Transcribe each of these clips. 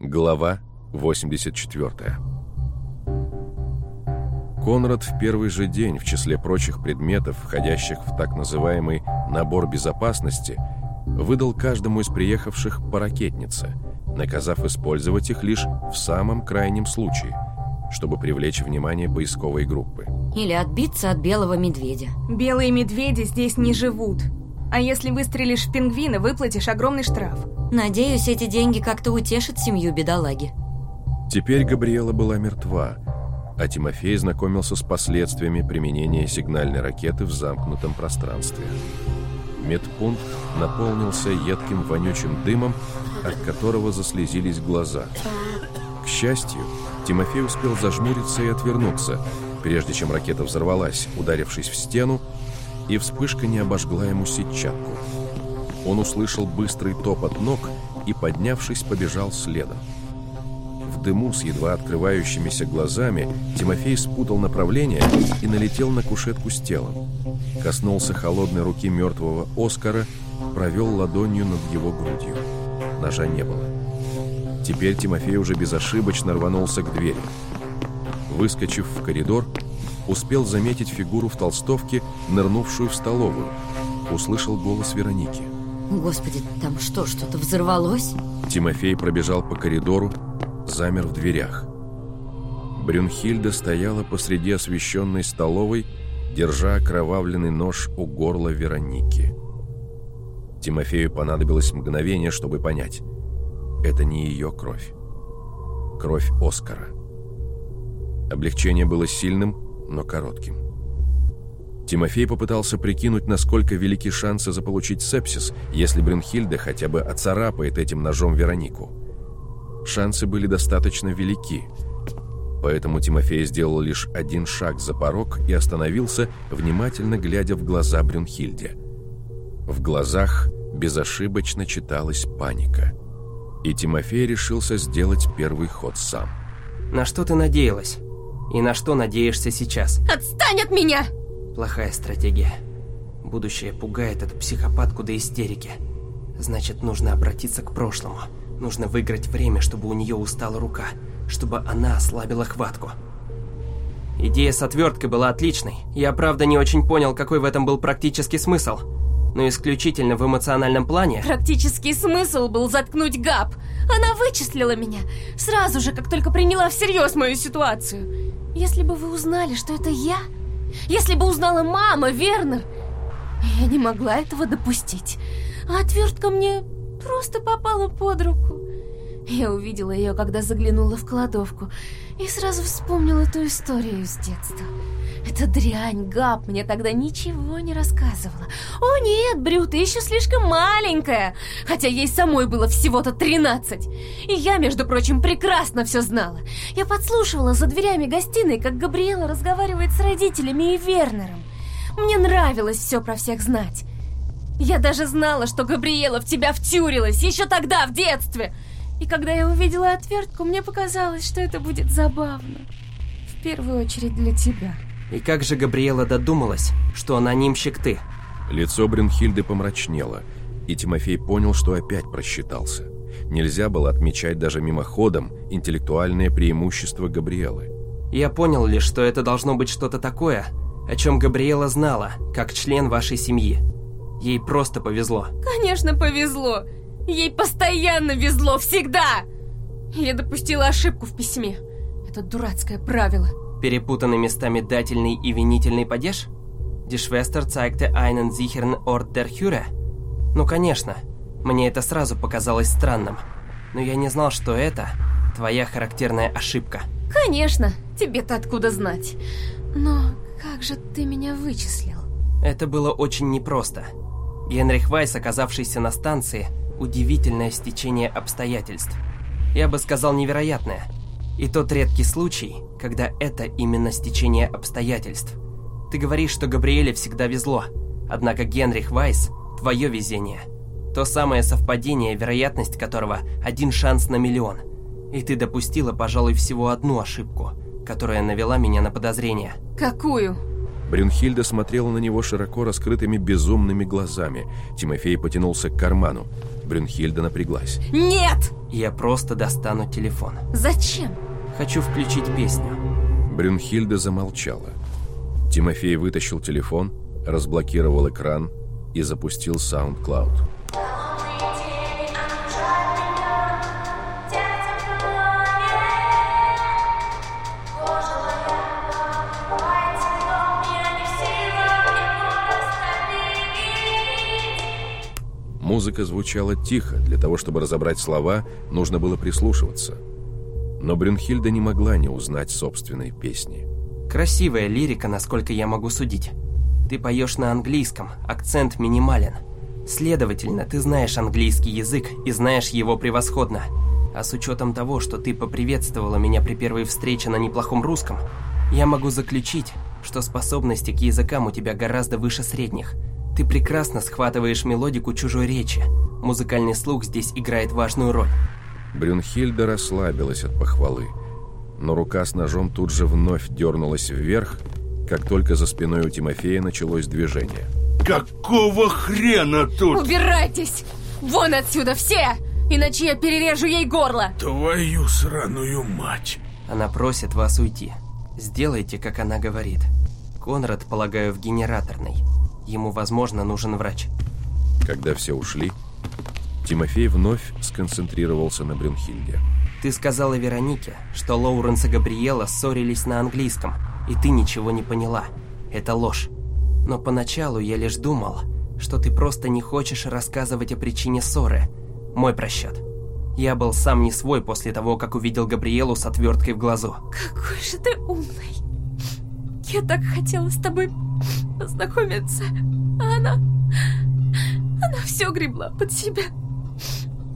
Глава 84 Конрад в первый же день, в числе прочих предметов, входящих в так называемый «набор безопасности», выдал каждому из приехавших по ракетнице, наказав использовать их лишь в самом крайнем случае, чтобы привлечь внимание поисковой группы. Или отбиться от белого медведя. Белые медведи здесь не живут. А если выстрелишь в пингвина, выплатишь огромный штраф. Надеюсь, эти деньги как-то утешат семью бедолаги. Теперь Габриэла была мертва, а Тимофей знакомился с последствиями применения сигнальной ракеты в замкнутом пространстве. Медпункт наполнился едким вонючим дымом, от которого заслезились глаза. К счастью, Тимофей успел зажмуриться и отвернуться, прежде чем ракета взорвалась, ударившись в стену, и вспышка не обожгла ему сетчатку. Он услышал быстрый топот ног и, поднявшись, побежал следом. В дыму с едва открывающимися глазами Тимофей спутал направление и налетел на кушетку с телом. Коснулся холодной руки мертвого Оскара, провел ладонью над его грудью. Ножа не было. Теперь Тимофей уже безошибочно рванулся к двери. Выскочив в коридор, успел заметить фигуру в толстовке, нырнувшую в столовую. Услышал голос Вероники. Господи, там что, что-то взорвалось? Тимофей пробежал по коридору, замер в дверях. Брюнхильда стояла посреди освещенной столовой, держа окровавленный нож у горла Вероники. Тимофею понадобилось мгновение, чтобы понять. Это не ее кровь. Кровь Оскара. Облегчение было сильным, но коротким. Тимофей попытался прикинуть, насколько велики шансы заполучить сепсис, если Брюнхильда хотя бы оцарапает этим ножом Веронику. Шансы были достаточно велики, поэтому Тимофей сделал лишь один шаг за порог и остановился, внимательно глядя в глаза Брюнхильде. В глазах безошибочно читалась паника. И Тимофей решился сделать первый ход сам. На что ты надеялась? И на что надеешься сейчас? Отстань от меня! Плохая стратегия. Будущее пугает эту психопатку до истерики. Значит, нужно обратиться к прошлому. Нужно выиграть время, чтобы у нее устала рука. Чтобы она ослабила хватку. Идея с отверткой была отличной. Я, правда, не очень понял, какой в этом был практический смысл. Но исключительно в эмоциональном плане... Практический смысл был заткнуть Габ. Она вычислила меня. Сразу же, как только приняла всерьез мою ситуацию. Если бы вы узнали, что это я... Если бы узнала мама, Вернер... Я не могла этого допустить. А отвертка мне просто попала под руку. Я увидела ее, когда заглянула в кладовку, и сразу вспомнила ту историю из детства. Эта дрянь, Габ, мне тогда ничего не рассказывала. О нет, Брю, ты еще слишком маленькая, хотя ей самой было всего-то 13. И я, между прочим, прекрасно все знала. Я подслушивала за дверями гостиной, как Габриэла разговаривает с родителями и Вернером. Мне нравилось все про всех знать. Я даже знала, что Габриэла в тебя втюрилась еще тогда, в детстве. И когда я увидела отвертку, мне показалось, что это будет забавно. В первую очередь для тебя. И как же Габриэла додумалась, что анонимщик ты? Лицо Брюнхильды помрачнело, и Тимофей понял, что опять просчитался. Нельзя было отмечать даже мимоходом интеллектуальное преимущество Габриэлы. Я понял лишь, что это должно быть что-то такое, о чем Габриэла знала, как член вашей семьи. Ей просто повезло. Конечно, повезло. Ей постоянно везло, всегда. Я допустила ошибку в письме. Это дурацкое правило. Перепутаны местами дательный и винительный падеж? Schwester zeigte einen sicheren Ort der Hüre? Ну, конечно. Мне это сразу показалось странным. Но я не знал, что это твоя характерная ошибка. Конечно, тебе-то откуда знать. Но как же ты меня вычислил? Это было очень непросто. Генрих Вайс, оказавшийся на станции, удивительное стечение обстоятельств. Я бы сказал невероятное. И тот редкий случай, когда это именно стечение обстоятельств. Ты говоришь, что Габриэле всегда везло, однако Генрих Вайс – твое везение. То самое совпадение, вероятность которого – один шанс на миллион. И ты допустила, пожалуй, всего одну ошибку, которая навела меня на подозрение. Какую? Брюнхильда смотрела на него широко раскрытыми безумными глазами. Тимофей потянулся к карману. Брюнхильда напряглась. Нет! я просто достану телефон. Зачем? Хочу включить песню. Брюнхильда замолчала. Тимофей вытащил телефон, разблокировал экран и запустил SoundCloud. Музыка звучала тихо, для того, чтобы разобрать слова, нужно было прислушиваться. Но Брюнхильда не могла не узнать собственной песни. Красивая лирика, насколько я могу судить. Ты поешь на английском, акцент минимален. Следовательно, ты знаешь английский язык и знаешь его превосходно. А с учетом того, что ты поприветствовала меня при первой встрече на неплохом русском, я могу заключить, что способности к языкам у тебя гораздо выше средних. Ты прекрасно схватываешь мелодику чужой речи. Музыкальный слух здесь играет важную роль. Брюнхильда расслабилась от похвалы, но рука с ножом тут же вновь дернулась вверх, как только за спиной у Тимофея началось движение. Какого хрена тут? Убирайтесь! Вон отсюда все! Иначе я перережу ей горло! Твою сраную мать! Она просит вас уйти. Сделайте, как она говорит. Конрад, полагаю, в генераторной. Ему, возможно, нужен врач. Когда все ушли, Тимофей вновь сконцентрировался на Брюнхильде. Ты сказала Веронике, что Лоуренс и Габриэла ссорились на английском, и ты ничего не поняла. Это ложь. Но поначалу я лишь думал, что ты просто не хочешь рассказывать о причине ссоры. Мой просчет. Я был сам не свой после того, как увидел Габриэлу с отверткой в глазу. Какой же ты умный. Я так хотела с тобой познакомиться, а она... Она все гребла под себя.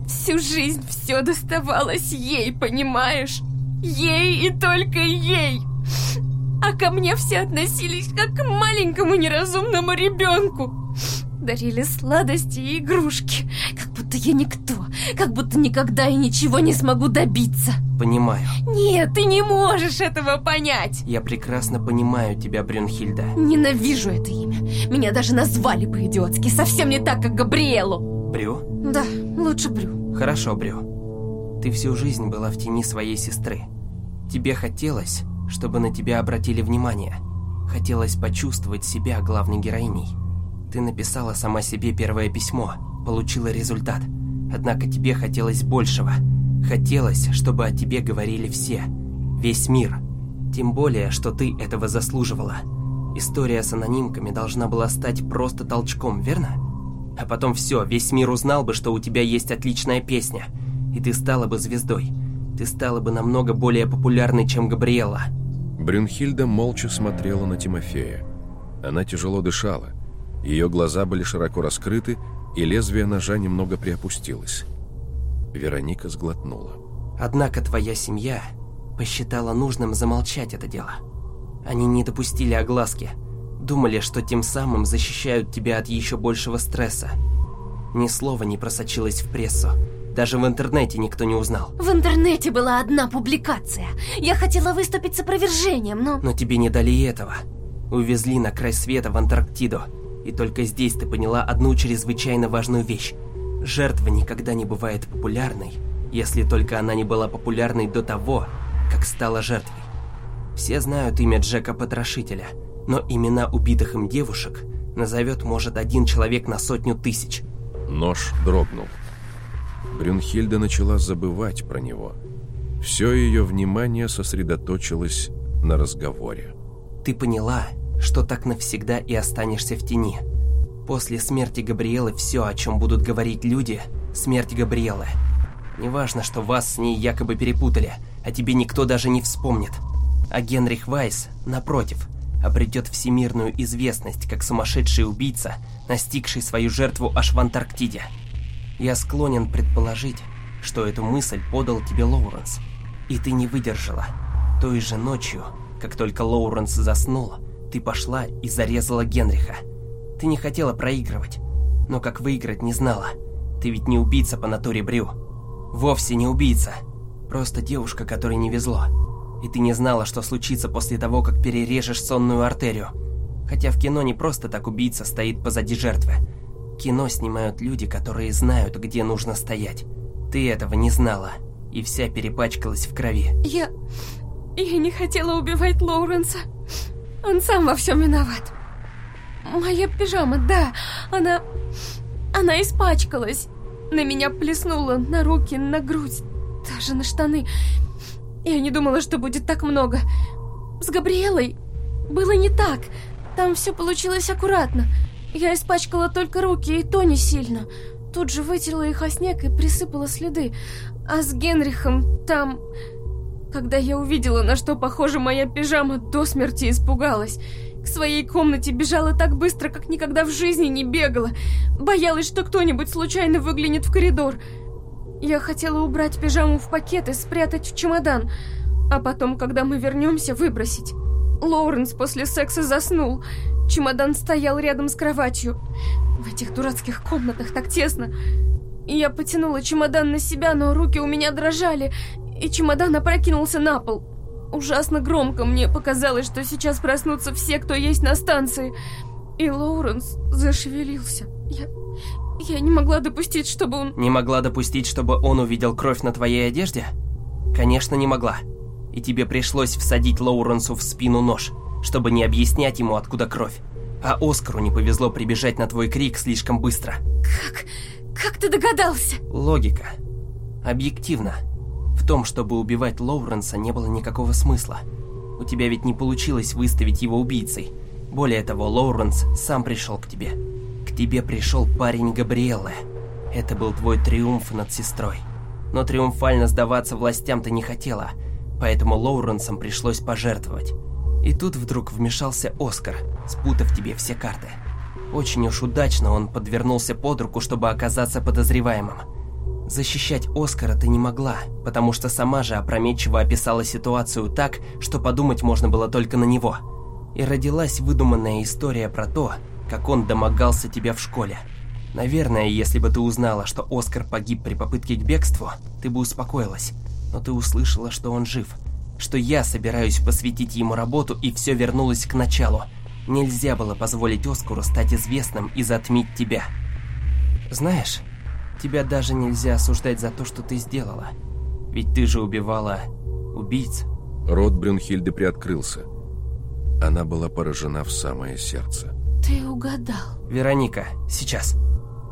Всю жизнь все доставалось ей, понимаешь? Ей и только ей. А ко мне все относились как к маленькому неразумному ребенку. Дарили сладости и игрушки, как будто я никто, как будто никогда и ничего не смогу добиться. Понимаю. Нет, ты не можешь этого понять. Я прекрасно понимаю тебя, Брюнхильда. Ненавижу это имя. Меня даже назвали по-идиотски, совсем не так, как Габриэлу. Брю? Да, лучше Брю. Хорошо, Брю. Ты всю жизнь была в тени своей сестры. Тебе хотелось, чтобы на тебя обратили внимание. Хотелось почувствовать себя главной героиней. Ты написала сама себе первое письмо, получила результат. Однако тебе хотелось большего. Хотелось, чтобы о тебе говорили все. Весь мир. Тем более, что ты этого заслуживала. История с анонимками должна была стать просто толчком, верно? А потом все, весь мир узнал бы, что у тебя есть отличная песня. И ты стала бы звездой. Ты стала бы намного более популярной, чем Габриэла. Брюнхильда молча смотрела на Тимофея. Она тяжело дышала. Ее глаза были широко раскрыты, и лезвие ножа немного приопустилось. Вероника сглотнула. Однако твоя семья посчитала нужным замолчать это дело. Они не допустили огласки. Думали, что тем самым защищают тебя от еще большего стресса. Ни слова не просочилось в прессу. Даже в интернете никто не узнал. В интернете была одна публикация. Я хотела выступить с опровержением, но... Но тебе не дали и этого. Увезли на край света в Антарктиду. И только здесь ты поняла одну чрезвычайно важную вещь. Жертва никогда не бывает популярной, если только она не была популярной до того, как стала жертвой. Все знают имя Джека Потрошителя, но имена убитых им девушек назовет, может, один человек на сотню тысяч. Нож дрогнул. Брюнхильда начала забывать про него. Все ее внимание сосредоточилось на разговоре. Ты поняла, что так навсегда и останешься в тени. После смерти Габриэлы все, о чем будут говорить люди, смерть Габриэлы. Неважно, что вас с ней якобы перепутали, а тебе никто даже не вспомнит. А Генрих Вайс, напротив, обретет всемирную известность как сумасшедший убийца, настигший свою жертву аж в Антарктиде. Я склонен предположить, что эту мысль подал тебе Лоуренс. И ты не выдержала. Той же ночью, как только Лоуренс заснул, ты пошла и зарезала Генриха. Ты не хотела проигрывать, но как выиграть не знала. Ты ведь не убийца по натуре Брю. Вовсе не убийца. Просто девушка, которой не везло. И ты не знала, что случится после того, как перережешь сонную артерию. Хотя в кино не просто так убийца стоит позади жертвы. Кино снимают люди, которые знают, где нужно стоять. Ты этого не знала, и вся перепачкалась в крови. Я... Я не хотела убивать Лоуренса. Он сам во всем виноват. Моя пижама, да, она... Она испачкалась. На меня плеснула, на руки, на грудь, даже на штаны. Я не думала, что будет так много. С Габриэлой было не так. Там все получилось аккуратно. Я испачкала только руки, и то не сильно. Тут же вытерла их о снег и присыпала следы. А с Генрихом там... Когда я увидела, на что похожа моя пижама, до смерти испугалась. К своей комнате бежала так быстро, как никогда в жизни не бегала. Боялась, что кто-нибудь случайно выглянет в коридор. Я хотела убрать пижаму в пакет и спрятать в чемодан, а потом, когда мы вернемся, выбросить. Лоуренс после секса заснул. Чемодан стоял рядом с кроватью. В этих дурацких комнатах так тесно. Я потянула чемодан на себя, но руки у меня дрожали, и чемодан опрокинулся на пол. Ужасно громко мне показалось, что сейчас проснутся все, кто есть на станции. И Лоуренс зашевелился. Я... Я не могла допустить, чтобы он... Не могла допустить, чтобы он увидел кровь на твоей одежде? Конечно, не могла. И тебе пришлось всадить Лоуренсу в спину нож, чтобы не объяснять ему, откуда кровь. А Оскару не повезло прибежать на твой крик слишком быстро. Как... как ты догадался? Логика. Объективно. В том, чтобы убивать Лоуренса, не было никакого смысла. У тебя ведь не получилось выставить его убийцей. Более того, Лоуренс сам пришел к тебе. К тебе пришел парень Габриэллы. Это был твой триумф над сестрой. Но триумфально сдаваться властям ты не хотела, поэтому Лоуренсом пришлось пожертвовать. И тут вдруг вмешался Оскар, спутав тебе все карты. Очень уж удачно он подвернулся под руку, чтобы оказаться подозреваемым. Защищать Оскара ты не могла, потому что сама же опрометчиво описала ситуацию так, что подумать можно было только на него. И родилась выдуманная история про то, как он домогался тебя в школе. Наверное, если бы ты узнала, что Оскар погиб при попытке к бегству, ты бы успокоилась. Но ты услышала, что он жив, что я собираюсь посвятить ему работу, и все вернулось к началу. Нельзя было позволить Оскару стать известным и затмить тебя. Знаешь, тебя даже нельзя осуждать за то, что ты сделала. Ведь ты же убивала убийц. Рот Брюнхильды приоткрылся. Она была поражена в самое сердце. Ты угадал. Вероника, сейчас.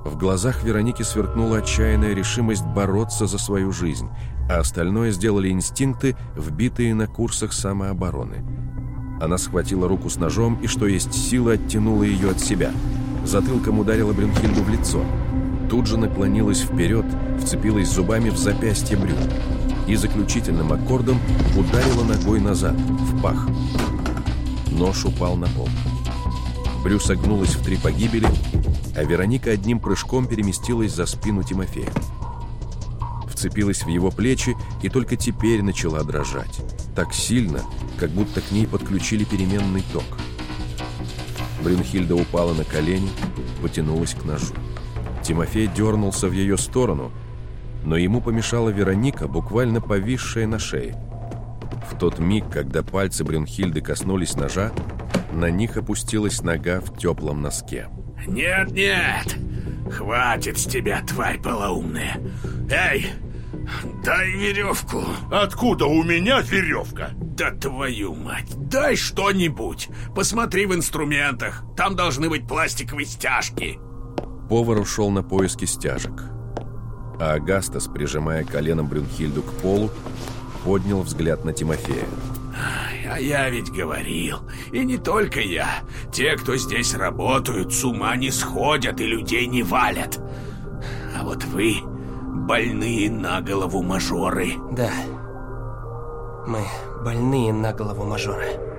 В глазах Вероники сверкнула отчаянная решимость бороться за свою жизнь, а остальное сделали инстинкты, вбитые на курсах самообороны. Она схватила руку с ножом и, что есть силы, оттянула ее от себя. Затылком ударила Брюнхильду в лицо. Тут же наклонилась вперед, вцепилась зубами в запястье Брюн и заключительным аккордом ударила ногой назад, в пах. Нож упал на пол. Брю согнулась в три погибели, а Вероника одним прыжком переместилась за спину Тимофея. Вцепилась в его плечи и только теперь начала дрожать. Так сильно, как будто к ней подключили переменный ток. Брюнхильда упала на колени, потянулась к ножу. Тимофей дернулся в ее сторону, но ему помешала Вероника, буквально повисшая на шее. В тот миг, когда пальцы Брюнхильды коснулись ножа, на них опустилась нога в теплом носке. Нет, нет, хватит с тебя, тварь полоумная. Эй, дай веревку. Откуда у меня веревка? Да твою мать, дай что-нибудь. Посмотри в инструментах, там должны быть пластиковые стяжки. Повар ушел на поиски стяжек. А Агастас, прижимая коленом Брюнхильду к полу, поднял взгляд на Тимофея. А я ведь говорил, и не только я. Те, кто здесь работают, с ума не сходят и людей не валят. А вот вы больные на голову мажоры. Да. Мы больные на голову мажоры.